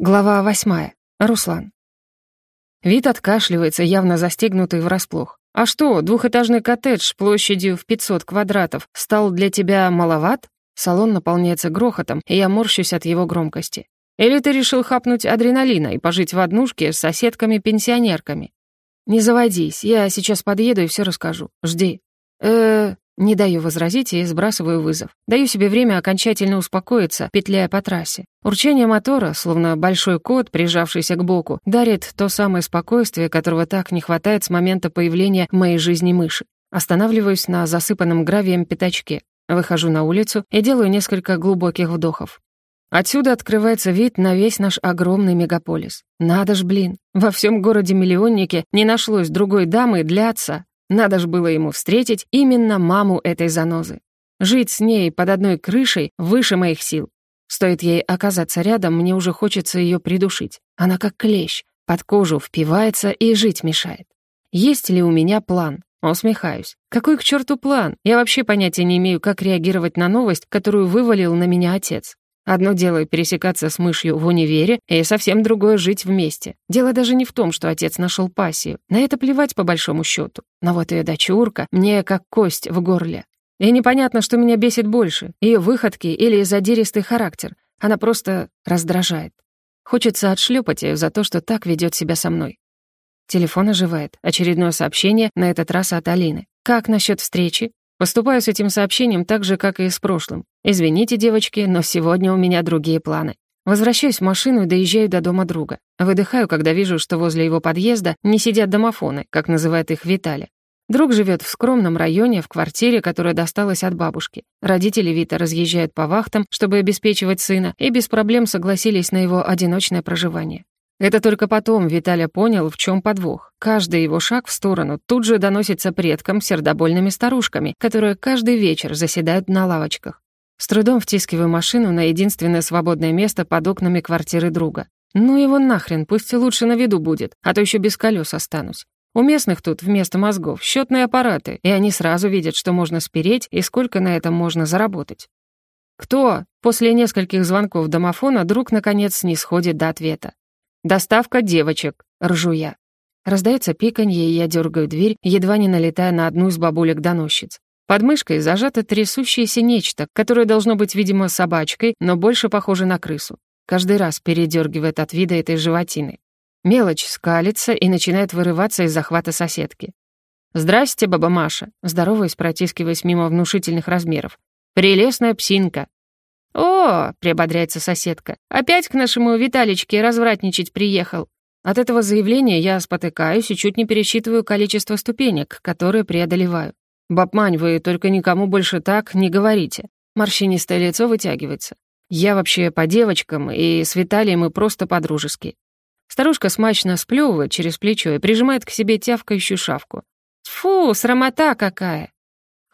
Глава восьмая. Руслан. Вид откашливается, явно застегнутый врасплох. «А что, двухэтажный коттедж площадью в 500 квадратов стал для тебя маловат?» Салон наполняется грохотом, и я морщусь от его громкости. «Или ты решил хапнуть адреналина и пожить в однушке с соседками-пенсионерками?» «Не заводись, я сейчас подъеду и все расскажу. Жди». «Э-э...» Не даю возразить и сбрасываю вызов. Даю себе время окончательно успокоиться, петляя по трассе. Урчание мотора, словно большой кот, прижавшийся к боку, дарит то самое спокойствие, которого так не хватает с момента появления в моей жизни мыши. Останавливаюсь на засыпанном гравием пятачке. Выхожу на улицу и делаю несколько глубоких вдохов. Отсюда открывается вид на весь наш огромный мегаполис. Надо ж, блин, во всем городе-миллионнике не нашлось другой дамы для отца, надо ж было ему встретить именно маму этой занозы. Жить с ней под одной крышей выше моих сил. Стоит ей оказаться рядом, мне уже хочется ее придушить. Она как клещ, под кожу впивается и жить мешает. Есть ли у меня план? Усмехаюсь. Какой к черту план? Я вообще понятия не имею, как реагировать на новость, которую вывалил на меня отец. Одно дело пересекаться с мышью в универе, и совсем другое — жить вместе. Дело даже не в том, что отец нашел пассию. На это плевать по большому счету. Но вот ее дочурка мне как кость в горле. И непонятно, что меня бесит больше — ее выходки или задиристый характер. Она просто раздражает. Хочется отшлепать ее за то, что так ведет себя со мной. Телефон оживает. Очередное сообщение, на этот раз от Алины. «Как насчет встречи?» Поступаю с этим сообщением так же, как и с прошлым. Извините, девочки, но сегодня у меня другие планы. Возвращаюсь в машину и доезжаю до дома друга. Выдыхаю, когда вижу, что возле его подъезда не сидят домофоны, как называет их Виталий. Друг живет в скромном районе, в квартире, которая досталась от бабушки. Родители Вита разъезжают по вахтам, чтобы обеспечивать сына, и без проблем согласились на его одиночное проживание. Это только потом Виталя понял, в чем подвох. Каждый его шаг в сторону тут же доносится предкам сердобольными старушками, которые каждый вечер заседают на лавочках. С трудом втискиваю машину на единственное свободное место под окнами квартиры друга. Ну его нахрен, пусть лучше на виду будет, а то еще без колес останусь. У местных тут вместо мозгов счетные аппараты, и они сразу видят, что можно спереть и сколько на этом можно заработать. «Кто?» После нескольких звонков домофона друг, наконец, не сходит до ответа. «Доставка девочек», — ржу я. Раздается пиканье, и я дергаю дверь, едва не налетая на одну из бабулек-доносчиц. Под мышкой зажато трясущееся нечто, которое должно быть, видимо, собачкой, но больше похоже на крысу. Каждый раз передергивает от вида этой животины. Мелочь скалится и начинает вырываться из захвата соседки. «Здрасте, баба Маша», здороваясь, протискиваясь мимо внушительных размеров. «Прелестная псинка. «О!» — приободряется соседка. «Опять к нашему Виталичке развратничать приехал». От этого заявления я спотыкаюсь и чуть не пересчитываю количество ступенек, которые преодолеваю. «Бабмань, вы только никому больше так не говорите». Морщинистое лицо вытягивается. «Я вообще по девочкам, и с Виталием мы просто по-дружески». Старушка смачно сплёвывает через плечо и прижимает к себе тявкающую шавку. «Фу, срамота какая!»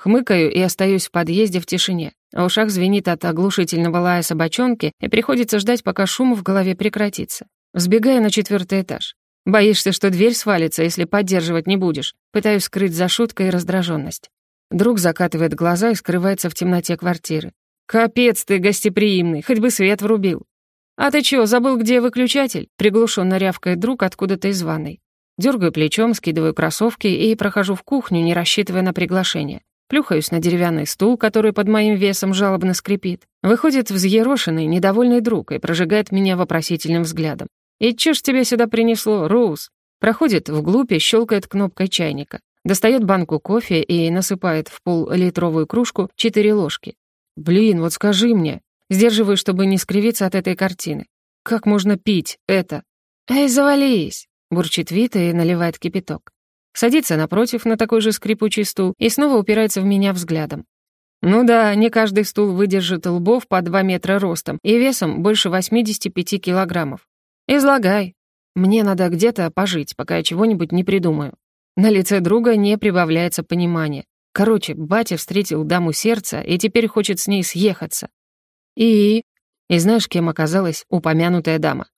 Хмыкаю и остаюсь в подъезде в тишине. А ушах звенит от оглушительного лая собачонки, и приходится ждать, пока шум в голове прекратится. Взбегая на четвертый этаж. Боишься, что дверь свалится, если поддерживать не будешь. Пытаюсь скрыть за шуткой раздраженность. Друг закатывает глаза и скрывается в темноте квартиры. «Капец ты гостеприимный, хоть бы свет врубил». «А ты чё, забыл, где выключатель?» Приглушенно рявкает друг откуда-то из ванной. Дергаю плечом, скидываю кроссовки и прохожу в кухню, не рассчитывая на приглашение. Плюхаюсь на деревянный стул, который под моим весом жалобно скрипит. Выходит взъерошенный, недовольный друг и прожигает меня вопросительным взглядом. «И чё ж тебя сюда принесло, Роуз?» Проходит вглубь и щелкает кнопкой чайника. Достает банку кофе и насыпает в пол-литровую кружку четыре ложки. «Блин, вот скажи мне». Сдерживаю, чтобы не скривиться от этой картины. «Как можно пить это?» «Эй, завались!» — бурчит Вита и наливает кипяток. Садится напротив на такой же скрипучий стул и снова упирается в меня взглядом. Ну да, не каждый стул выдержит лбов по 2 метра ростом и весом больше 85 килограммов. Излагай. Мне надо где-то пожить, пока я чего-нибудь не придумаю. На лице друга не прибавляется понимания. Короче, батя встретил даму сердца и теперь хочет с ней съехаться. И... И знаешь, кем оказалась упомянутая дама?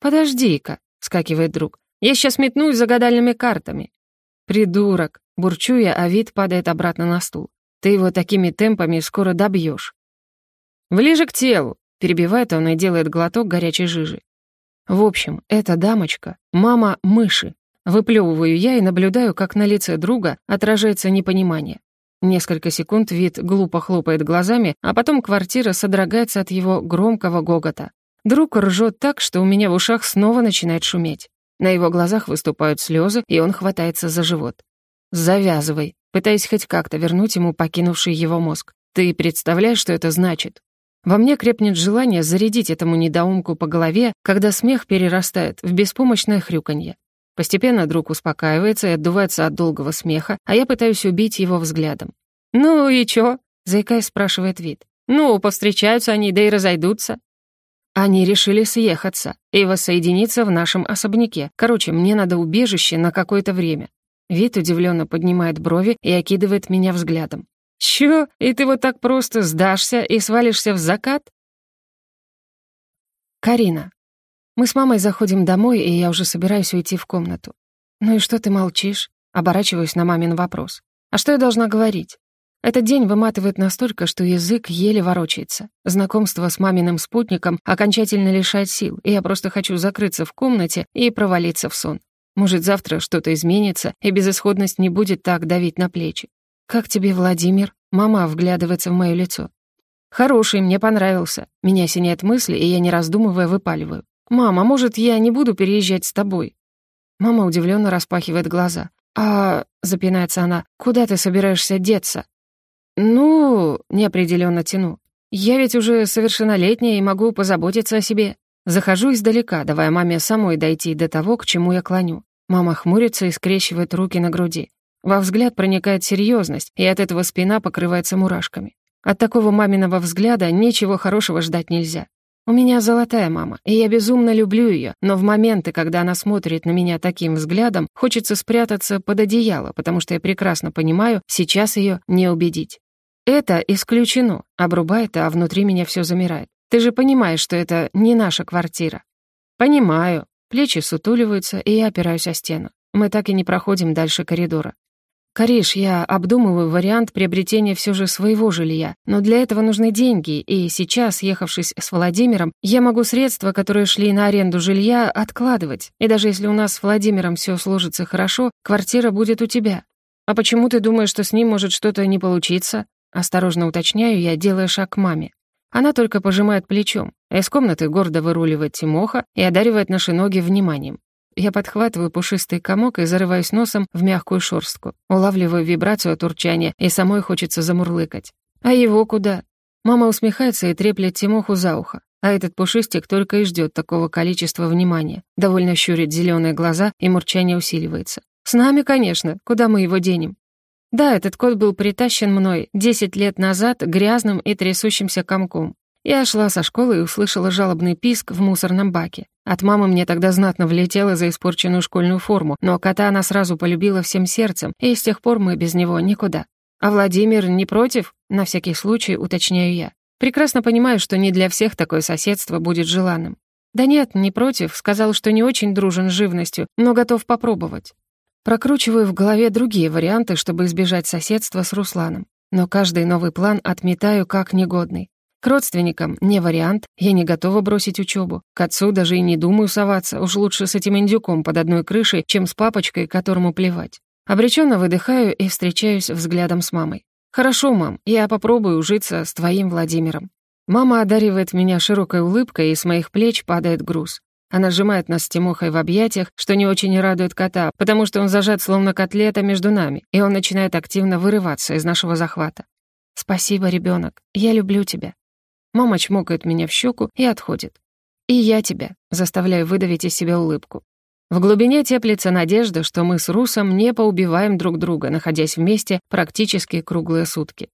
«Подожди-ка», — скакивает друг. «Я сейчас метнусь за гадальными картами. «Придурок!» — бурчу я, а вид падает обратно на стул. «Ты его такими темпами скоро добьешь. «Ближе к телу!» — перебивает он и делает глоток горячей жижи. В общем, эта дамочка — мама мыши. Выплевываю я и наблюдаю, как на лице друга отражается непонимание. Несколько секунд вид глупо хлопает глазами, а потом квартира содрогается от его громкого гогота. Друг ржет так, что у меня в ушах снова начинает шуметь. На его глазах выступают слезы, и он хватается за живот. «Завязывай», пытаясь хоть как-то вернуть ему покинувший его мозг. «Ты представляешь, что это значит?» Во мне крепнет желание зарядить этому недоумку по голове, когда смех перерастает в беспомощное хрюканье. Постепенно друг успокаивается и отдувается от долгого смеха, а я пытаюсь убить его взглядом. «Ну и чё?» — заикаясь, спрашивает вид. «Ну, повстречаются они, да и разойдутся». Они решили съехаться и воссоединиться в нашем особняке. Короче, мне надо убежище на какое-то время. Вид удивленно поднимает брови и окидывает меня взглядом. «Чё? И ты вот так просто сдашься и свалишься в закат?» Карина. Мы с мамой заходим домой, и я уже собираюсь уйти в комнату. «Ну и что ты молчишь?» Оборачиваюсь на мамин вопрос. «А что я должна говорить?» Этот день выматывает настолько, что язык еле ворочается. Знакомство с маминым спутником окончательно лишает сил, и я просто хочу закрыться в комнате и провалиться в сон. Может, завтра что-то изменится, и безысходность не будет так давить на плечи. «Как тебе, Владимир?» Мама вглядывается в моё лицо. «Хороший, мне понравился». Меня синяет мысли, и я, не раздумывая, выпаливаю. «Мама, может, я не буду переезжать с тобой?» Мама удивленно распахивает глаза. «А...» — запинается она. «Куда ты собираешься деться?» «Ну...» — неопределенно тяну. «Я ведь уже совершеннолетняя и могу позаботиться о себе». Захожу издалека, давая маме самой дойти до того, к чему я клоню. Мама хмурится и скрещивает руки на груди. Во взгляд проникает серьезность, и от этого спина покрывается мурашками. От такого маминого взгляда ничего хорошего ждать нельзя. У меня золотая мама, и я безумно люблю ее, но в моменты, когда она смотрит на меня таким взглядом, хочется спрятаться под одеяло, потому что я прекрасно понимаю, сейчас ее не убедить. Это исключено, обрубает, а внутри меня все замирает. Ты же понимаешь, что это не наша квартира. Понимаю. Плечи сутуливаются, и я опираюсь о стену. Мы так и не проходим дальше коридора. «Кариш, я обдумываю вариант приобретения все же своего жилья, но для этого нужны деньги, и сейчас, ехавшись с Владимиром, я могу средства, которые шли на аренду жилья, откладывать. И даже если у нас с Владимиром все сложится хорошо, квартира будет у тебя. А почему ты думаешь, что с ним может что-то не получиться?» Осторожно уточняю я, делая шаг к маме. Она только пожимает плечом. Из комнаты гордо выруливает Тимоха и одаривает наши ноги вниманием. Я подхватываю пушистый комок и зарываюсь носом в мягкую шорстку. Улавливаю вибрацию от урчания, и самой хочется замурлыкать. А его куда? Мама усмехается и треплет Тимоху за ухо. А этот пушистик только и ждет такого количества внимания. Довольно щурит зеленые глаза, и мурчание усиливается. С нами, конечно, куда мы его денем? Да, этот кот был притащен мной 10 лет назад грязным и трясущимся комком. Я шла со школы и услышала жалобный писк в мусорном баке. От мамы мне тогда знатно влетело за испорченную школьную форму, но кота она сразу полюбила всем сердцем, и с тех пор мы без него никуда. А Владимир не против? На всякий случай уточняю я. Прекрасно понимаю, что не для всех такое соседство будет желанным. Да нет, не против, сказал, что не очень дружен с живностью, но готов попробовать. Прокручиваю в голове другие варианты, чтобы избежать соседства с Русланом. Но каждый новый план отметаю как негодный. К родственникам не вариант, я не готова бросить учебу. К отцу даже и не думаю соваться, уж лучше с этим индюком под одной крышей, чем с папочкой, которому плевать. Обреченно выдыхаю и встречаюсь взглядом с мамой. «Хорошо, мам, я попробую ужиться с твоим Владимиром». Мама одаривает меня широкой улыбкой, и с моих плеч падает груз. Она сжимает нас с Тимохой в объятиях, что не очень радует кота, потому что он зажат словно котлета между нами, и он начинает активно вырываться из нашего захвата. «Спасибо, ребенок. Я люблю тебя». Мама чмокает меня в щеку и отходит. И я тебя, заставляю выдавить из себя улыбку. В глубине теплится надежда, что мы с Русом не поубиваем друг друга, находясь вместе практически круглые сутки.